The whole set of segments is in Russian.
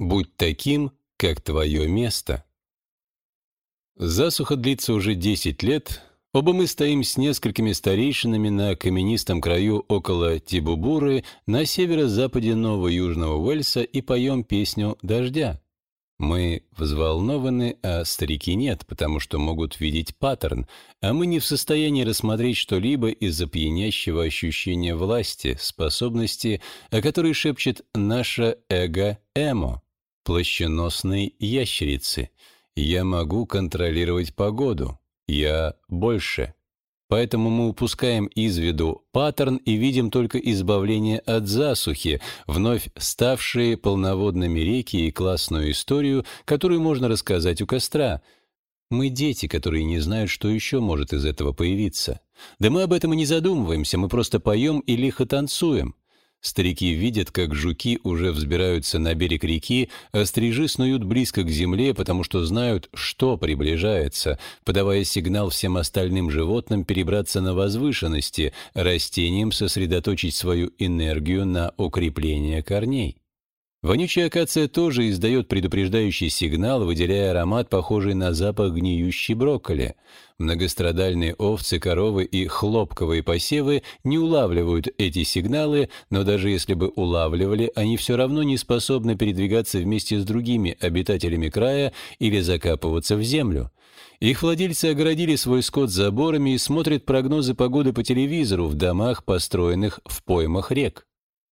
Будь таким, как твое место. Засуха длится уже 10 лет. Оба мы стоим с несколькими старейшинами на каменистом краю около Тибубуры на северо-западе Нового Южного Уэльса и поем песню «Дождя». Мы взволнованы, а старики нет, потому что могут видеть паттерн, а мы не в состоянии рассмотреть что-либо из-за пьянящего ощущения власти, способности, о которой шепчет наше эго-эмо, плащеносной ящерицы. Я могу контролировать погоду. Я больше. Поэтому мы упускаем из виду паттерн и видим только избавление от засухи, вновь ставшие полноводными реки и классную историю, которую можно рассказать у костра. Мы дети, которые не знают, что еще может из этого появиться. Да мы об этом и не задумываемся, мы просто поем и лихо танцуем. Старики видят, как жуки уже взбираются на берег реки, а стрижи снуют близко к земле, потому что знают, что приближается, подавая сигнал всем остальным животным перебраться на возвышенности, растениям сосредоточить свою энергию на укрепление корней. Вонючая акация тоже издает предупреждающий сигнал, выделяя аромат, похожий на запах гниющей брокколи. Многострадальные овцы, коровы и хлопковые посевы не улавливают эти сигналы, но даже если бы улавливали, они все равно не способны передвигаться вместе с другими обитателями края или закапываться в землю. Их владельцы огородили свой скот заборами и смотрят прогнозы погоды по телевизору в домах, построенных в поймах рек.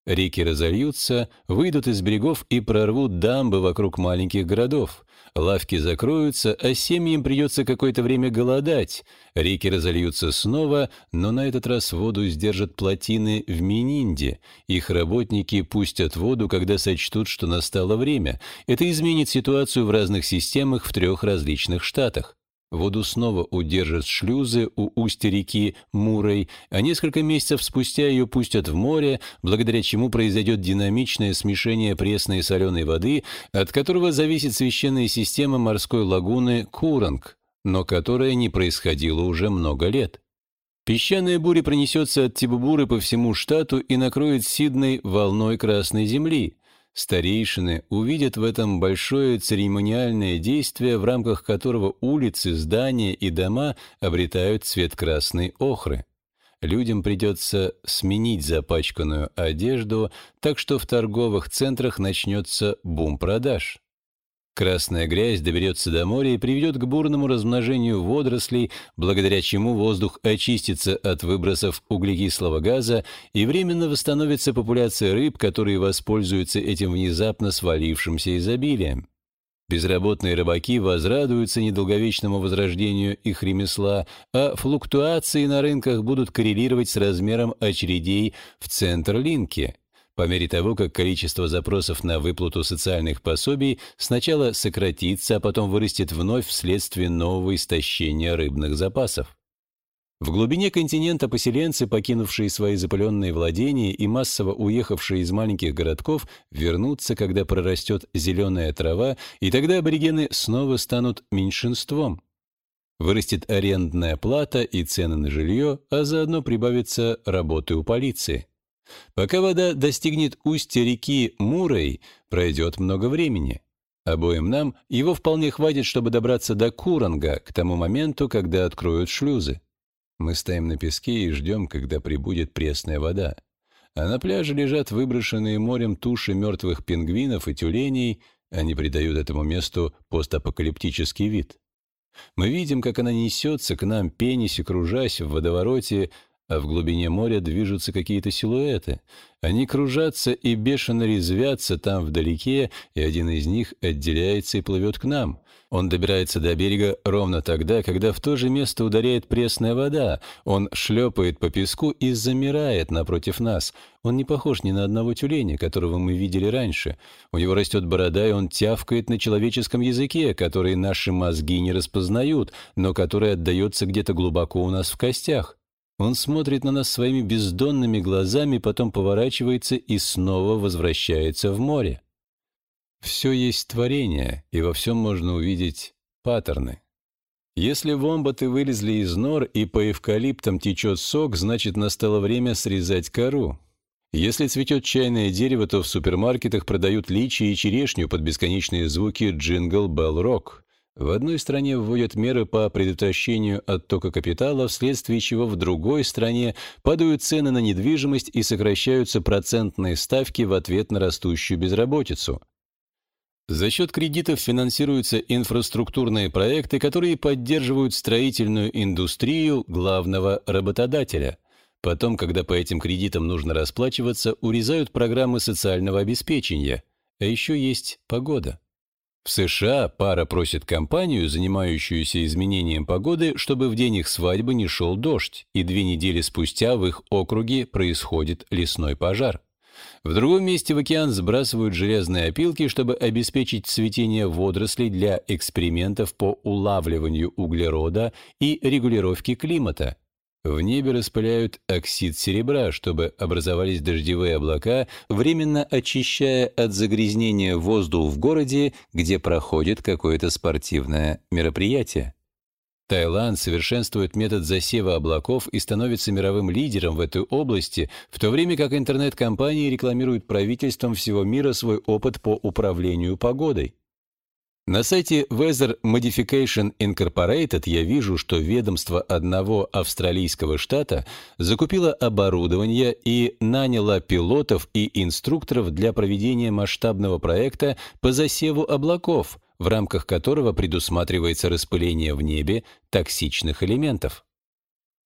Реки разольются, выйдут из берегов и прорвут дамбы вокруг маленьких городов. Лавки закроются, а семьям придется какое-то время голодать. Реки разольются снова, но на этот раз воду сдержат плотины в Мининде. Их работники пустят воду, когда сочтут, что настало время. Это изменит ситуацию в разных системах в трех различных штатах. Воду снова удержат шлюзы у устья реки Мурой, а несколько месяцев спустя ее пустят в море, благодаря чему произойдет динамичное смешение пресной и соленой воды, от которого зависит священная система морской лагуны Куранг, но которая не происходила уже много лет. Песчаная буря пронесется от Тибубуры по всему штату и накроет Сидней волной Красной Земли. Старейшины увидят в этом большое церемониальное действие, в рамках которого улицы, здания и дома обретают цвет красной охры. Людям придется сменить запачканную одежду, так что в торговых центрах начнется бум продаж. Красная грязь доберется до моря и приведет к бурному размножению водорослей, благодаря чему воздух очистится от выбросов углекислого газа и временно восстановится популяция рыб, которые воспользуются этим внезапно свалившимся изобилием. Безработные рыбаки возрадуются недолговечному возрождению их ремесла, а флуктуации на рынках будут коррелировать с размером очередей в центр линки – по мере того, как количество запросов на выплату социальных пособий сначала сократится, а потом вырастет вновь вследствие нового истощения рыбных запасов. В глубине континента поселенцы, покинувшие свои запыленные владения и массово уехавшие из маленьких городков, вернутся, когда прорастет зеленая трава, и тогда аборигены снова станут меньшинством. Вырастет арендная плата и цены на жилье, а заодно прибавится работы у полиции. Пока вода достигнет устья реки Мурой, пройдет много времени. Обоим нам его вполне хватит, чтобы добраться до Куранга к тому моменту, когда откроют шлюзы. Мы стоим на песке и ждем, когда прибудет пресная вода. А на пляже лежат выброшенные морем туши мертвых пингвинов и тюленей, они придают этому месту постапокалиптический вид. Мы видим, как она несется к нам, пенясь и кружась в водовороте, а в глубине моря движутся какие-то силуэты. Они кружатся и бешено резвятся там вдалеке, и один из них отделяется и плывет к нам. Он добирается до берега ровно тогда, когда в то же место ударяет пресная вода. Он шлепает по песку и замирает напротив нас. Он не похож ни на одного тюленя, которого мы видели раньше. У него растет борода, и он тявкает на человеческом языке, который наши мозги не распознают, но который отдается где-то глубоко у нас в костях. Он смотрит на нас своими бездонными глазами, потом поворачивается и снова возвращается в море. Все есть творение, и во всем можно увидеть паттерны. Если вомбаты вылезли из нор и по эвкалиптам течет сок, значит настало время срезать кору. Если цветет чайное дерево, то в супермаркетах продают личи и черешню под бесконечные звуки «Jingle Bell Rock». В одной стране вводят меры по предотвращению оттока капитала, вследствие чего в другой стране падают цены на недвижимость и сокращаются процентные ставки в ответ на растущую безработицу. За счет кредитов финансируются инфраструктурные проекты, которые поддерживают строительную индустрию главного работодателя. Потом, когда по этим кредитам нужно расплачиваться, урезают программы социального обеспечения. А еще есть погода. В США пара просит компанию, занимающуюся изменением погоды, чтобы в день их свадьбы не шел дождь, и две недели спустя в их округе происходит лесной пожар. В другом месте в океан сбрасывают железные опилки, чтобы обеспечить цветение водорослей для экспериментов по улавливанию углерода и регулировке климата. В небе распыляют оксид серебра, чтобы образовались дождевые облака, временно очищая от загрязнения воздух в городе, где проходит какое-то спортивное мероприятие. Таиланд совершенствует метод засева облаков и становится мировым лидером в этой области, в то время как интернет-компании рекламируют правительством всего мира свой опыт по управлению погодой. На сайте Weather Modification Incorporated я вижу, что ведомство одного австралийского штата закупило оборудование и наняло пилотов и инструкторов для проведения масштабного проекта по засеву облаков, в рамках которого предусматривается распыление в небе токсичных элементов.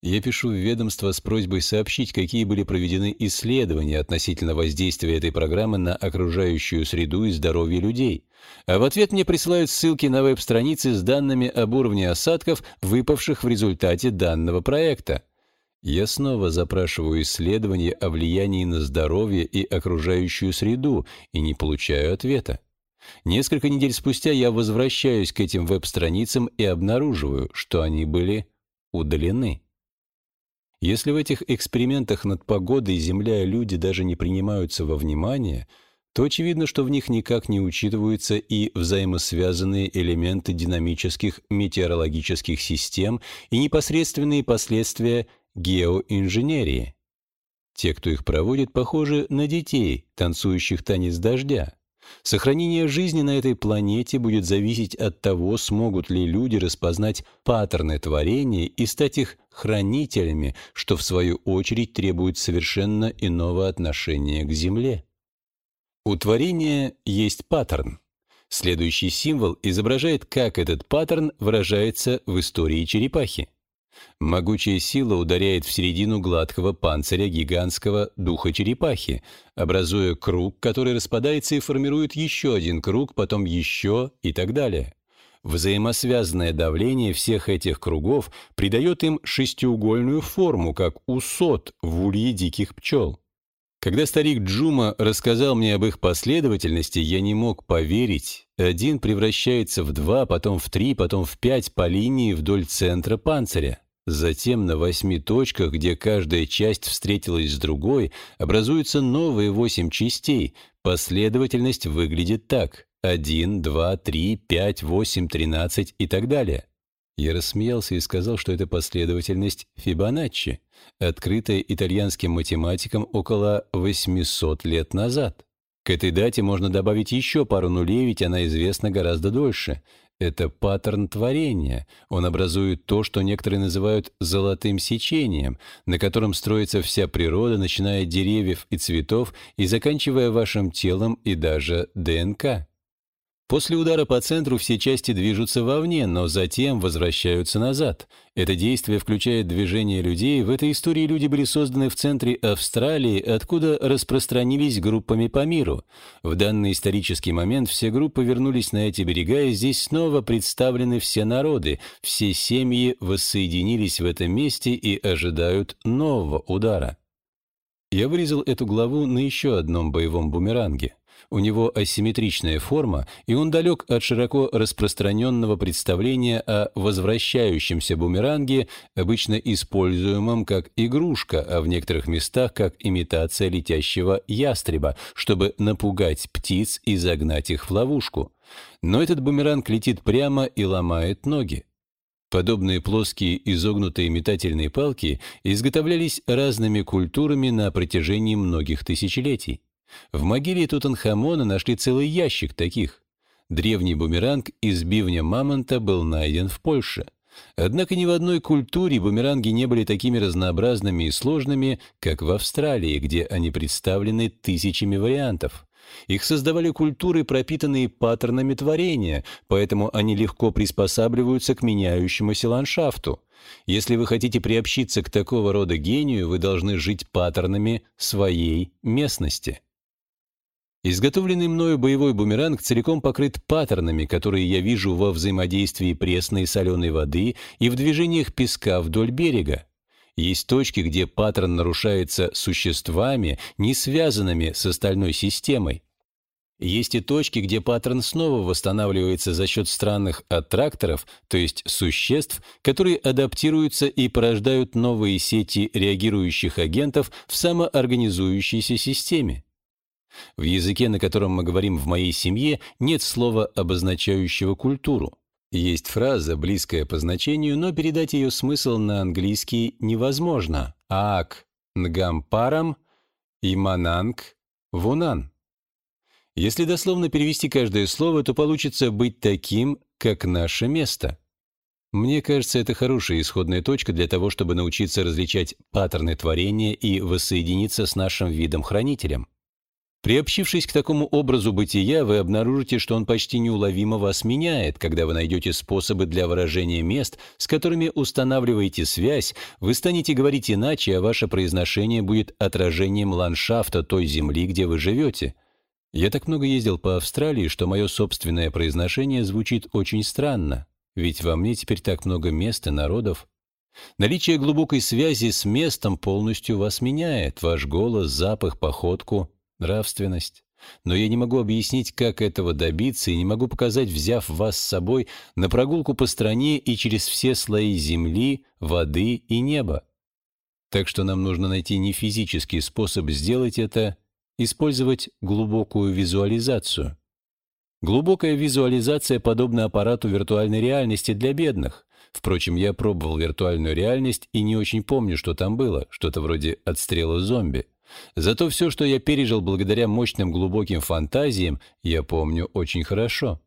Я пишу в ведомство с просьбой сообщить, какие были проведены исследования относительно воздействия этой программы на окружающую среду и здоровье людей. А в ответ мне присылают ссылки на веб-страницы с данными об уровне осадков, выпавших в результате данного проекта. Я снова запрашиваю исследования о влиянии на здоровье и окружающую среду и не получаю ответа. Несколько недель спустя я возвращаюсь к этим веб-страницам и обнаруживаю, что они были удалены. Если в этих экспериментах над погодой Земля и люди даже не принимаются во внимание, то очевидно, что в них никак не учитываются и взаимосвязанные элементы динамических метеорологических систем и непосредственные последствия геоинженерии. Те, кто их проводит, похожи на детей, танцующих танец дождя. Сохранение жизни на этой планете будет зависеть от того, смогут ли люди распознать паттерны творения и стать их хранителями, что в свою очередь требует совершенно иного отношения к Земле. У творения есть паттерн. Следующий символ изображает, как этот паттерн выражается в истории черепахи. Могучая сила ударяет в середину гладкого панциря гигантского духа черепахи, образуя круг, который распадается и формирует еще один круг, потом еще и так далее. Взаимосвязанное давление всех этих кругов придает им шестиугольную форму, как у сот в улье диких пчел. Когда старик Джума рассказал мне об их последовательности, я не мог поверить. Один превращается в два, потом в три, потом в пять по линии вдоль центра панциря. Затем на восьми точках, где каждая часть встретилась с другой, образуются новые восемь частей. Последовательность выглядит так. 1, 2, 3, 5, 8, 13 и так далее. Я рассмеялся и сказал, что это последовательность Фибоначчи, открытая итальянским математиком около 800 лет назад. К этой дате можно добавить еще пару нулей, ведь она известна гораздо дольше. Это паттерн творения. Он образует то, что некоторые называют «золотым сечением», на котором строится вся природа, начиная от деревьев и цветов и заканчивая вашим телом и даже ДНК. После удара по центру все части движутся вовне, но затем возвращаются назад. Это действие включает движение людей. В этой истории люди были созданы в центре Австралии, откуда распространились группами по миру. В данный исторический момент все группы вернулись на эти берега, и здесь снова представлены все народы. Все семьи воссоединились в этом месте и ожидают нового удара. Я вырезал эту главу на еще одном боевом бумеранге. У него асимметричная форма, и он далек от широко распространенного представления о возвращающемся бумеранге, обычно используемом как игрушка, а в некоторых местах как имитация летящего ястреба, чтобы напугать птиц и загнать их в ловушку. Но этот бумеранг летит прямо и ломает ноги. Подобные плоские изогнутые метательные палки изготовлялись разными культурами на протяжении многих тысячелетий. В могиле Тутанхамона нашли целый ящик таких. Древний бумеранг из бивня мамонта был найден в Польше. Однако ни в одной культуре бумеранги не были такими разнообразными и сложными, как в Австралии, где они представлены тысячами вариантов. Их создавали культуры, пропитанные паттернами творения, поэтому они легко приспосабливаются к меняющемуся ландшафту. Если вы хотите приобщиться к такого рода гению, вы должны жить паттернами своей местности. Изготовленный мною боевой бумеранг целиком покрыт паттернами, которые я вижу во взаимодействии пресной и соленой воды и в движениях песка вдоль берега. Есть точки, где паттерн нарушается существами, не связанными с остальной системой. Есть и точки, где паттерн снова восстанавливается за счет странных аттракторов, то есть существ, которые адаптируются и порождают новые сети реагирующих агентов в самоорганизующейся системе. В языке, на котором мы говорим в моей семье, нет слова, обозначающего культуру. Есть фраза, близкая по значению, но передать ее смысл на английский невозможно. Аак нгампарам имананг вунан. Если дословно перевести каждое слово, то получится «быть таким, как наше место». Мне кажется, это хорошая исходная точка для того, чтобы научиться различать паттерны творения и воссоединиться с нашим видом-хранителем. Приобщившись к такому образу бытия, вы обнаружите, что он почти неуловимо вас меняет, когда вы найдете способы для выражения мест, с которыми устанавливаете связь, вы станете говорить иначе, а ваше произношение будет отражением ландшафта той земли, где вы живете. Я так много ездил по Австралии, что мое собственное произношение звучит очень странно, ведь во мне теперь так много мест и народов. Наличие глубокой связи с местом полностью вас меняет, ваш голос, запах, походку — нравственность. Но я не могу объяснить, как этого добиться, и не могу показать, взяв вас с собой на прогулку по стране и через все слои земли, воды и неба. Так что нам нужно найти не физический способ сделать это, использовать глубокую визуализацию. Глубокая визуализация подобна аппарату виртуальной реальности для бедных. Впрочем, я пробовал виртуальную реальность и не очень помню, что там было, что-то вроде отстрела зомби. Зато все, что я пережил благодаря мощным глубоким фантазиям, я помню очень хорошо.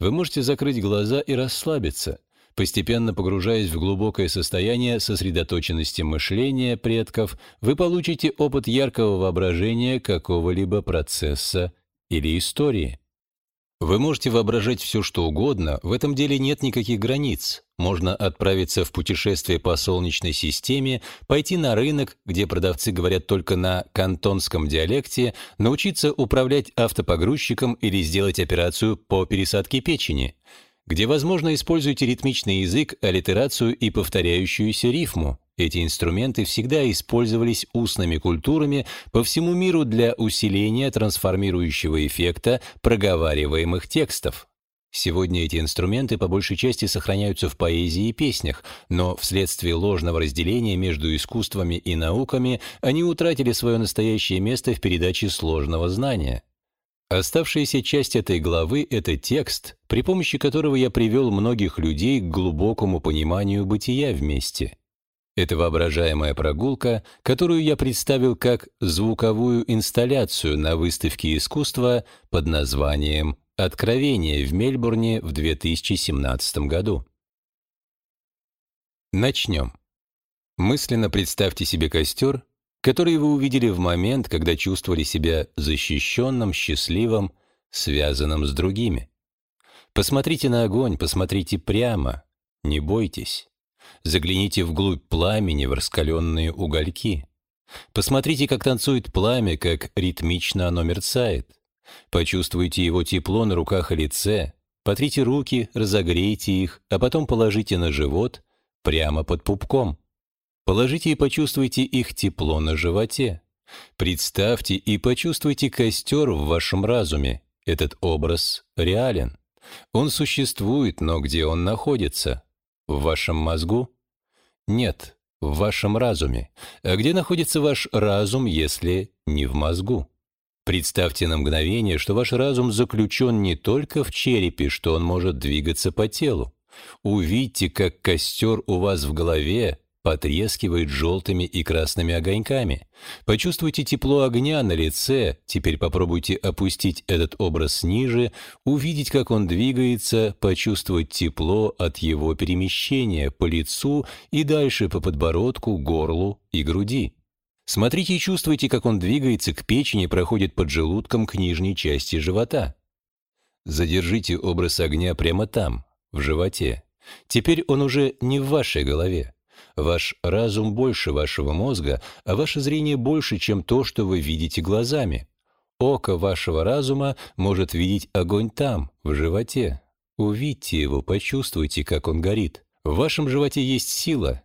Вы можете закрыть глаза и расслабиться, постепенно погружаясь в глубокое состояние сосредоточенности мышления предков, вы получите опыт яркого воображения какого-либо процесса или истории. Вы можете воображать все, что угодно, в этом деле нет никаких границ. Можно отправиться в путешествие по Солнечной системе, пойти на рынок, где продавцы говорят только на кантонском диалекте, научиться управлять автопогрузчиком или сделать операцию по пересадке печени. Где возможно, используйте ритмичный язык, аллитерацию и повторяющуюся рифму. Эти инструменты всегда использовались устными культурами по всему миру для усиления трансформирующего эффекта проговариваемых текстов. Сегодня эти инструменты по большей части сохраняются в поэзии и песнях, но вследствие ложного разделения между искусствами и науками они утратили свое настоящее место в передаче сложного знания. Оставшаяся часть этой главы — это текст, при помощи которого я привел многих людей к глубокому пониманию бытия вместе — это воображаемая прогулка, которую я представил как звуковую инсталляцию на выставке искусства под названием «Откровение» в Мельбурне в 2017 году. Начнем. Мысленно представьте себе костер, который вы увидели в момент, когда чувствовали себя защищенным, счастливым, связанным с другими. Посмотрите на огонь, посмотрите прямо, не бойтесь. Загляните вглубь пламени в раскаленные угольки. Посмотрите, как танцует пламя, как ритмично оно мерцает. Почувствуйте его тепло на руках и лице. Потрите руки, разогрейте их, а потом положите на живот прямо под пупком. Положите и почувствуйте их тепло на животе. Представьте и почувствуйте костер в вашем разуме. Этот образ реален. Он существует, но где он находится? В вашем мозгу? Нет, в вашем разуме. А где находится ваш разум, если не в мозгу? Представьте на мгновение, что ваш разум заключен не только в черепе, что он может двигаться по телу. Увидьте, как костер у вас в голове потрескивает желтыми и красными огоньками. Почувствуйте тепло огня на лице, теперь попробуйте опустить этот образ ниже, увидеть, как он двигается, почувствовать тепло от его перемещения по лицу и дальше по подбородку, горлу и груди. Смотрите и чувствуйте, как он двигается к печени, проходит под желудком к нижней части живота. Задержите образ огня прямо там, в животе. Теперь он уже не в вашей голове. Ваш разум больше вашего мозга, а ваше зрение больше, чем то, что вы видите глазами. Око вашего разума может видеть огонь там, в животе. Увидьте его, почувствуйте, как он горит. В вашем животе есть сила.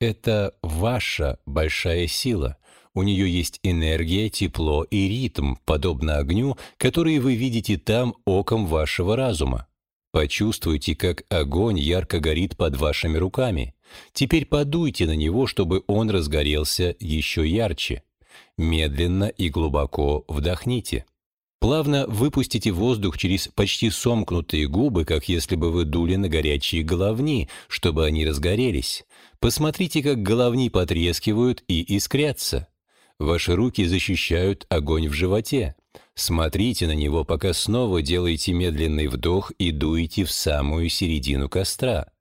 Это ваша большая сила. У нее есть энергия, тепло и ритм, подобно огню, который вы видите там оком вашего разума. Почувствуйте, как огонь ярко горит под вашими руками. Теперь подуйте на него, чтобы он разгорелся еще ярче. Медленно и глубоко вдохните. Плавно выпустите воздух через почти сомкнутые губы, как если бы вы дули на горячие головни, чтобы они разгорелись. Посмотрите, как головни потрескивают и искрятся. Ваши руки защищают огонь в животе. Смотрите на него, пока снова делаете медленный вдох и дуете в самую середину костра.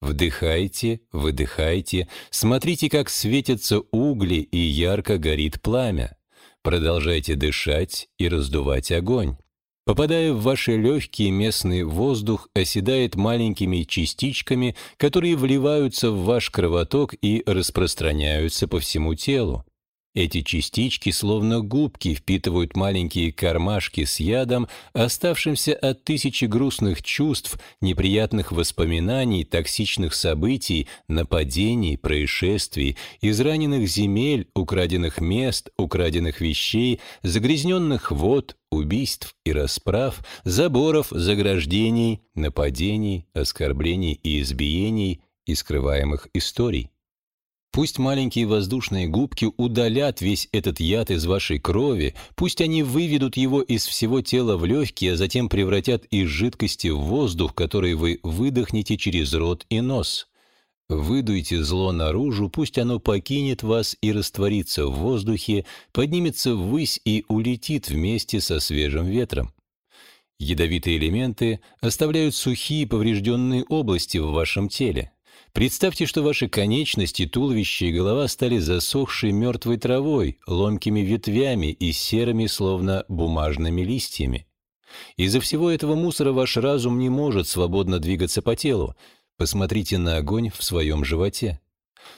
Вдыхайте, выдыхайте, смотрите, как светятся угли и ярко горит пламя. Продолжайте дышать и раздувать огонь. Попадая в ваши легкие, местный воздух оседает маленькими частичками, которые вливаются в ваш кровоток и распространяются по всему телу. Эти частички, словно губки, впитывают маленькие кармашки с ядом, оставшимся от тысячи грустных чувств, неприятных воспоминаний, токсичных событий, нападений, происшествий, израненных земель, украденных мест, украденных вещей, загрязненных вод, убийств и расправ, заборов, заграждений, нападений, оскорблений и избиений и скрываемых историй. Пусть маленькие воздушные губки удалят весь этот яд из вашей крови, пусть они выведут его из всего тела в легкие, а затем превратят из жидкости в воздух, который вы выдохнете через рот и нос. Выдуйте зло наружу, пусть оно покинет вас и растворится в воздухе, поднимется ввысь и улетит вместе со свежим ветром. Ядовитые элементы оставляют сухие поврежденные области в вашем теле. Представьте, что ваши конечности, туловище и голова стали засохшей мертвой травой, ломкими ветвями и серыми, словно бумажными листьями. Из-за всего этого мусора ваш разум не может свободно двигаться по телу. Посмотрите на огонь в своем животе.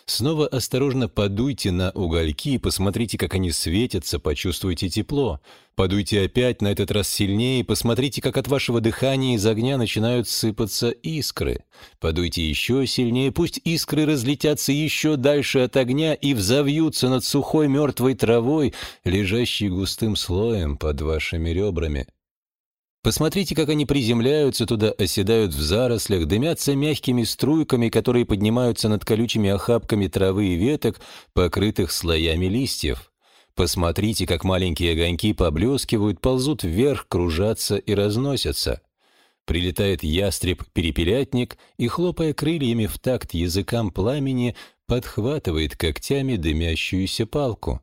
Снова осторожно подуйте на угольки, посмотрите, как они светятся, почувствуйте тепло. Подуйте опять, на этот раз сильнее, посмотрите, как от вашего дыхания из огня начинают сыпаться искры. Подуйте еще сильнее, пусть искры разлетятся еще дальше от огня и взовьются над сухой мертвой травой, лежащей густым слоем под вашими ребрами. Посмотрите, как они приземляются туда, оседают в зарослях, дымятся мягкими струйками, которые поднимаются над колючими охапками травы и веток, покрытых слоями листьев. Посмотрите, как маленькие огоньки поблескивают, ползут вверх, кружатся и разносятся. Прилетает ястреб-перепелятник и, хлопая крыльями в такт языкам пламени, подхватывает когтями дымящуюся палку.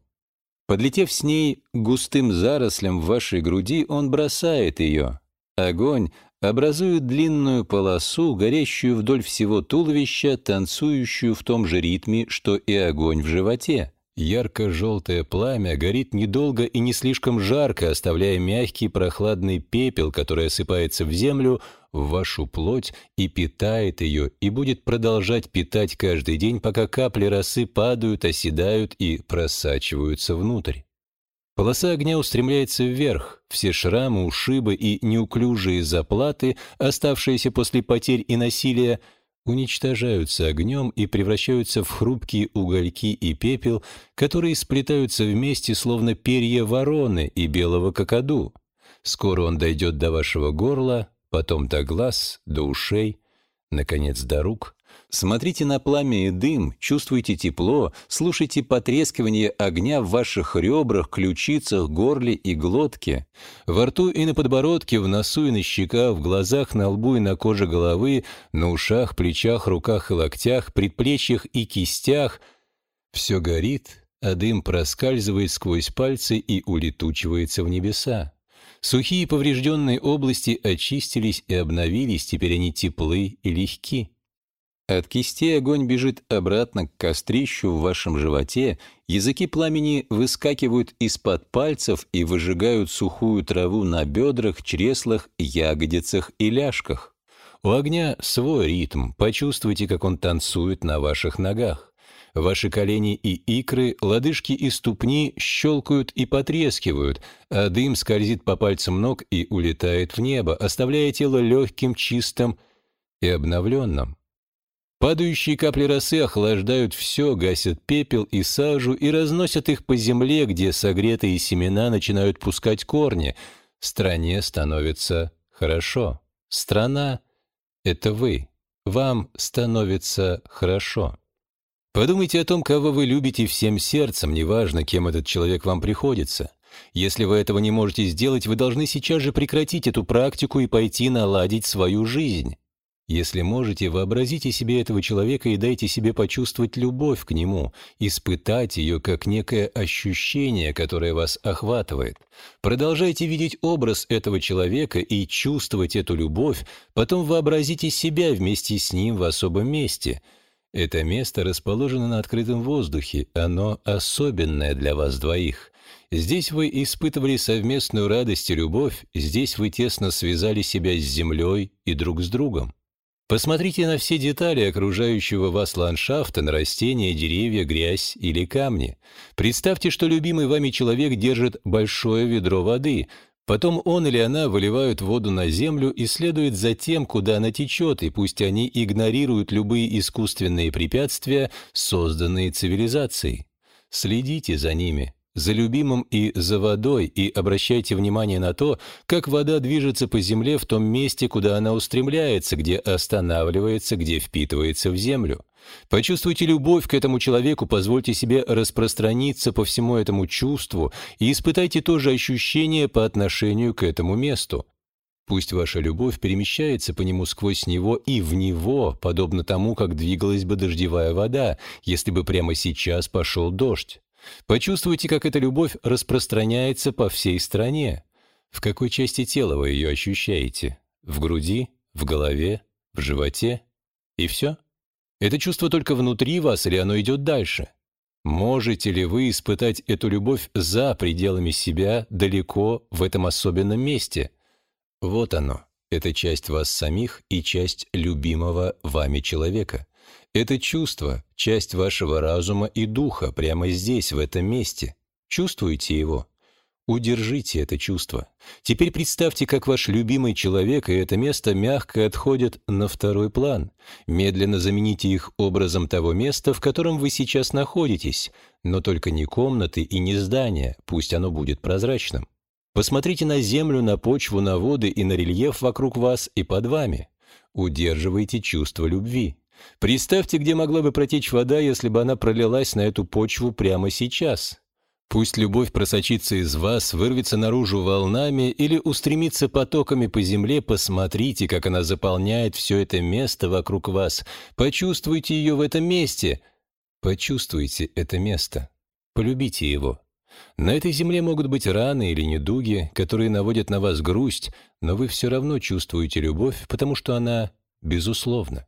Подлетев с ней густым зарослям в вашей груди, он бросает ее. Огонь образует длинную полосу, горящую вдоль всего туловища, танцующую в том же ритме, что и огонь в животе. Ярко-желтое пламя горит недолго и не слишком жарко, оставляя мягкий прохладный пепел, который осыпается в землю, в вашу плоть и питает ее, и будет продолжать питать каждый день, пока капли росы падают, оседают и просачиваются внутрь. Полоса огня устремляется вверх, все шрамы, ушибы и неуклюжие заплаты, оставшиеся после потерь и насилия, уничтожаются огнем и превращаются в хрупкие угольки и пепел, которые сплетаются вместе, словно перья вороны и белого кокоду. Скоро он дойдет до вашего горла, потом до глаз, до ушей, наконец, до рук. Смотрите на пламя и дым, чувствуйте тепло, слушайте потрескивание огня в ваших ребрах, ключицах, горле и глотке. Во рту и на подбородке, в носу и на щеках, в глазах, на лбу и на коже головы, на ушах, плечах, руках и локтях, предплечьях и кистях. Все горит, а дым проскальзывает сквозь пальцы и улетучивается в небеса. Сухие поврежденные области очистились и обновились, теперь они теплы и легки. От кистей огонь бежит обратно к кострищу в вашем животе, языки пламени выскакивают из-под пальцев и выжигают сухую траву на бедрах, чреслах, ягодицах и ляжках. У огня свой ритм, почувствуйте, как он танцует на ваших ногах. Ваши колени и икры, лодыжки и ступни щелкают и потрескивают, а дым скользит по пальцам ног и улетает в небо, оставляя тело легким, чистым и обновленным. Падающие капли росы охлаждают все, гасят пепел и сажу и разносят их по земле, где согретые семена начинают пускать корни. Стране становится хорошо. Страна — это вы. Вам становится хорошо. Подумайте о том, кого вы любите всем сердцем, неважно, кем этот человек вам приходится. Если вы этого не можете сделать, вы должны сейчас же прекратить эту практику и пойти наладить свою жизнь. Если можете, вообразите себе этого человека и дайте себе почувствовать любовь к нему, испытать ее как некое ощущение, которое вас охватывает. Продолжайте видеть образ этого человека и чувствовать эту любовь, потом вообразите себя вместе с ним в особом месте. Это место расположено на открытом воздухе, оно особенное для вас двоих. Здесь вы испытывали совместную радость и любовь, здесь вы тесно связали себя с землей и друг с другом. Посмотрите на все детали окружающего вас ландшафта, на растения, деревья, грязь или камни. Представьте, что любимый вами человек держит большое ведро воды. Потом он или она выливают воду на землю и следует за тем, куда она течет, и пусть они игнорируют любые искусственные препятствия, созданные цивилизацией. Следите за ними, за любимым и за водой, и обращайте внимание на то, как вода движется по земле в том месте, куда она устремляется, где останавливается, где впитывается в землю. Почувствуйте любовь к этому человеку, позвольте себе распространиться по всему этому чувству и испытайте то же ощущение по отношению к этому месту. Пусть ваша любовь перемещается по нему сквозь него и в него, подобно тому, как двигалась бы дождевая вода, если бы прямо сейчас пошел дождь. Почувствуйте, как эта любовь распространяется по всей стране. В какой части тела вы ее ощущаете? В груди, в голове, в животе? И все? Это чувство только внутри вас или оно идет дальше? Можете ли вы испытать эту любовь за пределами себя, далеко, в этом особенном месте? Вот оно. Это часть вас самих и часть любимого вами человека. Это чувство, часть вашего разума и духа, прямо здесь, в этом месте. Чувствуете его? Удержите это чувство. Теперь представьте, как ваш любимый человек и это место мягко отходят на второй план. Медленно замените их образом того места, в котором вы сейчас находитесь, но только не комнаты и не здания, пусть оно будет прозрачным. Посмотрите на землю, на почву, на воды и на рельеф вокруг вас и под вами. Удерживайте чувство любви. Представьте, где могла бы протечь вода, если бы она пролилась на эту почву прямо сейчас. Пусть любовь просочится из вас, вырвется наружу волнами или устремится потоками по земле, посмотрите, как она заполняет все это место вокруг вас. Почувствуйте ее в этом месте. Почувствуйте это место. Полюбите его. На этой земле могут быть раны или недуги, которые наводят на вас грусть, но вы все равно чувствуете любовь, потому что она безусловна.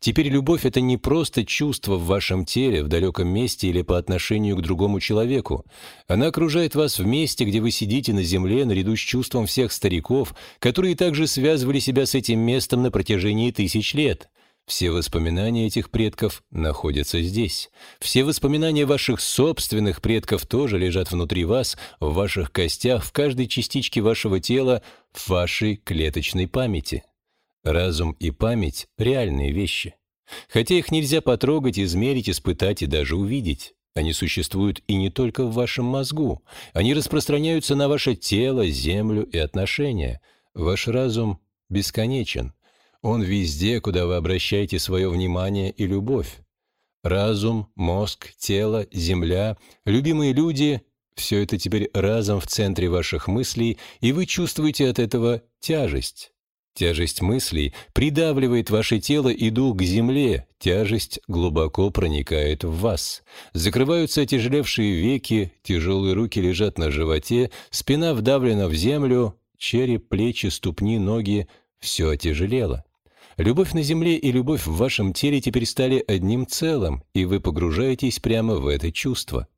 Теперь любовь — это не просто чувство в вашем теле, в далеком месте или по отношению к другому человеку. Она окружает вас в месте, где вы сидите на земле, наряду с чувством всех стариков, которые также связывали себя с этим местом на протяжении тысяч лет. Все воспоминания этих предков находятся здесь. Все воспоминания ваших собственных предков тоже лежат внутри вас, в ваших костях, в каждой частичке вашего тела, в вашей клеточной памяти. Разум и память — реальные вещи. Хотя их нельзя потрогать, измерить, испытать и даже увидеть. Они существуют и не только в вашем мозгу. Они распространяются на ваше тело, землю и отношения. Ваш разум бесконечен. Он везде, куда вы обращаете свое внимание и любовь. Разум, мозг, тело, земля, любимые люди — все это теперь разом в центре ваших мыслей, и вы чувствуете от этого тяжесть. Тяжесть мыслей придавливает ваше тело и дух к земле, тяжесть глубоко проникает в вас. Закрываются отяжелевшие веки, тяжелые руки лежат на животе, спина вдавлена в землю, череп, плечи, ступни, ноги — все отяжелело. Любовь на земле и любовь в вашем теле теперь стали одним целым, и вы погружаетесь прямо в это чувство.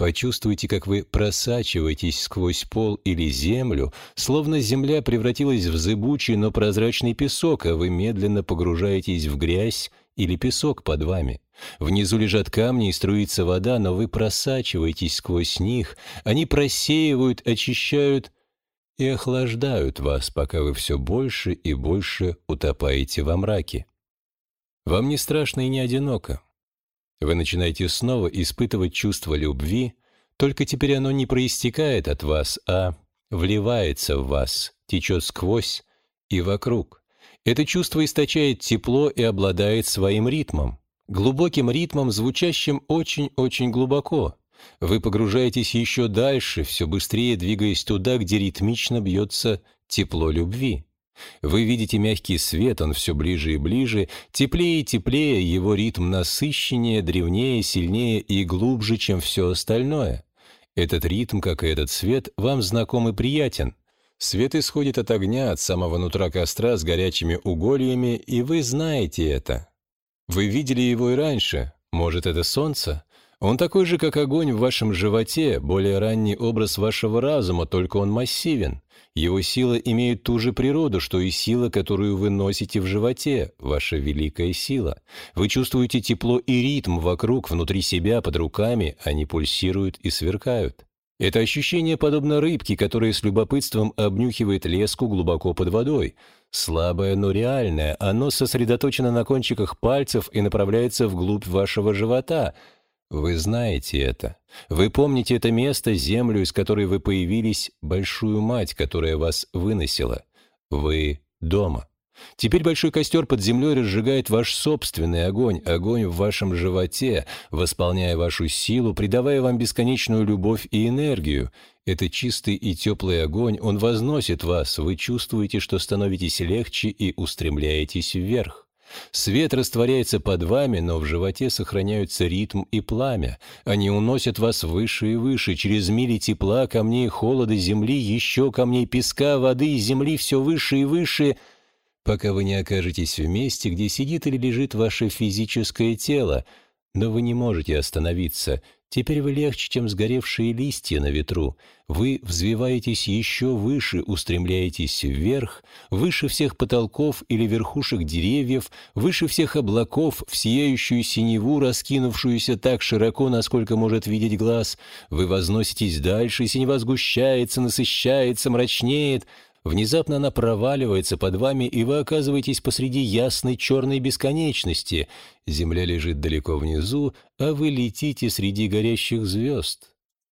Почувствуйте, как вы просачиваетесь сквозь пол или землю, словно земля превратилась в зыбучий, но прозрачный песок, а вы медленно погружаетесь в грязь или песок под вами. Внизу лежат камни и струится вода, но вы просачиваетесь сквозь них, они просеивают, очищают и охлаждают вас, пока вы все больше и больше утопаете во мраке. Вам не страшно и не одиноко. Вы начинаете снова испытывать чувство любви, только теперь оно не проистекает от вас, а вливается в вас, течет сквозь и вокруг. Это чувство источает тепло и обладает своим ритмом, глубоким ритмом, звучащим очень-очень глубоко. Вы погружаетесь еще дальше, все быстрее двигаясь туда, где ритмично бьется тепло любви. Вы видите мягкий свет, он все ближе и ближе, теплее и теплее, его ритм насыщеннее, древнее, сильнее и глубже, чем все остальное. Этот ритм, как и этот свет, вам знаком и приятен. Свет исходит от огня, от самого нутра костра с горячими угольями, и вы знаете это. Вы видели его и раньше. Может, это солнце? Он такой же, как огонь в вашем животе, более ранний образ вашего разума, только он массивен. Его сила имеет ту же природу, что и сила, которую вы носите в животе, ваша великая сила. Вы чувствуете тепло и ритм вокруг, внутри себя, под руками, они пульсируют и сверкают. Это ощущение подобно рыбке, которая с любопытством обнюхивает леску глубоко под водой. Слабое, но реальное, оно сосредоточено на кончиках пальцев и направляется вглубь вашего живота – вы знаете это. Вы помните это место, землю, из которой вы появились, большую мать, которая вас выносила. Вы дома. Теперь большой костер под землей разжигает ваш собственный огонь, огонь в вашем животе, восполняя вашу силу, придавая вам бесконечную любовь и энергию. Это чистый и теплый огонь, он возносит вас, вы чувствуете, что становитесь легче и устремляетесь вверх. Свет растворяется под вами, но в животе сохраняются ритм и пламя. Они уносят вас выше и выше, через мили тепла, камней холода, земли, еще камней песка, воды и земли, все выше и выше, пока вы не окажетесь в месте, где сидит или лежит ваше физическое тело. Но вы не можете остановиться — Теперь вы легче, чем сгоревшие листья на ветру. Вы взвиваетесь еще выше, устремляетесь вверх, выше всех потолков или верхушек деревьев, выше всех облаков, в сияющую синеву, раскинувшуюся так широко, насколько может видеть глаз. Вы возноситесь дальше, синева сгущается, насыщается, мрачнеет — Внезапно она проваливается под вами, и вы оказываетесь посреди ясной черной бесконечности. Земля лежит далеко внизу, а вы летите среди горящих звезд.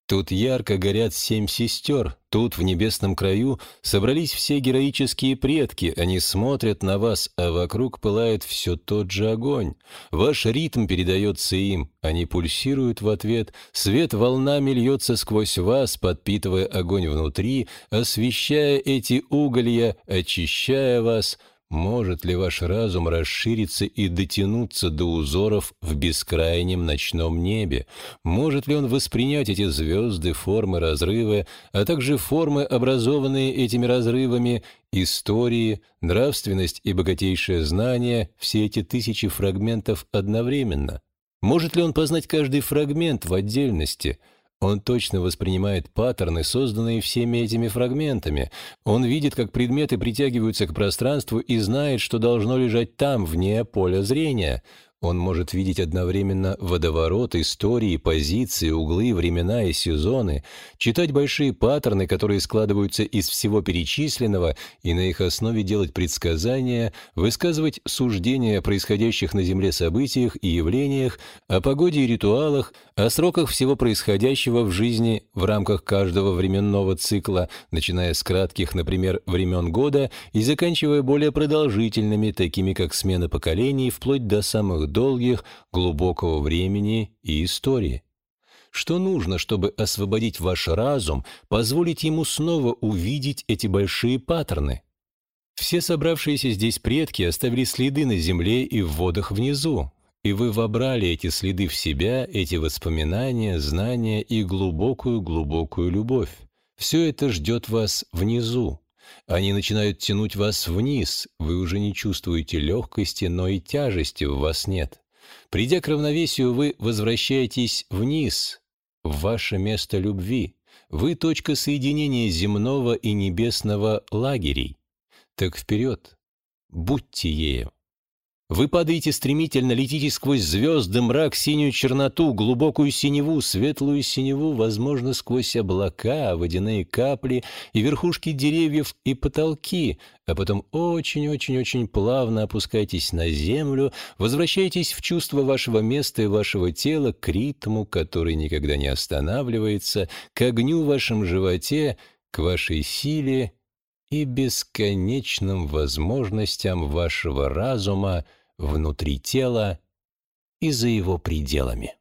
Тут ярко горят семь сестер, тут, в небесном краю, собрались все героические предки, они смотрят на вас, а вокруг пылает все тот же огонь. Ваш ритм передается им, они пульсируют в ответ, свет волнами льется сквозь вас, подпитывая огонь внутри, освещая эти уголья, очищая вас — может ли ваш разум расшириться и дотянуться до узоров в бескрайнем ночном небе? Может ли он воспринять эти звезды, формы разрыва, а также формы, образованные этими разрывами, истории, нравственность и богатейшее знание, все эти тысячи фрагментов одновременно? Может ли он познать каждый фрагмент в отдельности – он точно воспринимает паттерны, созданные всеми этими фрагментами. Он видит, как предметы притягиваются к пространству и знает, что должно лежать там, вне поля зрения. Он может видеть одновременно водоворот истории, позиции, углы, времена и сезоны, читать большие паттерны, которые складываются из всего перечисленного, и на их основе делать предсказания, высказывать суждения о происходящих на Земле событиях и явлениях, о погоде и ритуалах, о сроках всего происходящего в жизни в рамках каждого временного цикла, начиная с кратких, например, времен года и заканчивая более продолжительными, такими как смена поколений, вплоть до самых долгих, глубокого времени и истории. Что нужно, чтобы освободить ваш разум, позволить ему снова увидеть эти большие паттерны? Все собравшиеся здесь предки оставили следы на земле и в водах внизу, и вы вобрали эти следы в себя, эти воспоминания, знания и глубокую-глубокую любовь. Все это ждет вас внизу. Они начинают тянуть вас вниз, вы уже не чувствуете легкости, но и тяжести в вас нет. Придя к равновесию, вы возвращаетесь вниз, в ваше место любви. Вы точка соединения земного и небесного лагерей. Так вперед, будьте ею. Вы падаете стремительно, летите сквозь звезды, мрак, синюю черноту, глубокую синеву, светлую синеву, возможно, сквозь облака, водяные капли и верхушки деревьев и потолки, а потом очень-очень-очень плавно опускайтесь на землю, возвращайтесь в чувство вашего места и вашего тела, к ритму, который никогда не останавливается, к огню в вашем животе, к вашей силе и бесконечным возможностям вашего разума, внутри тела и за его пределами.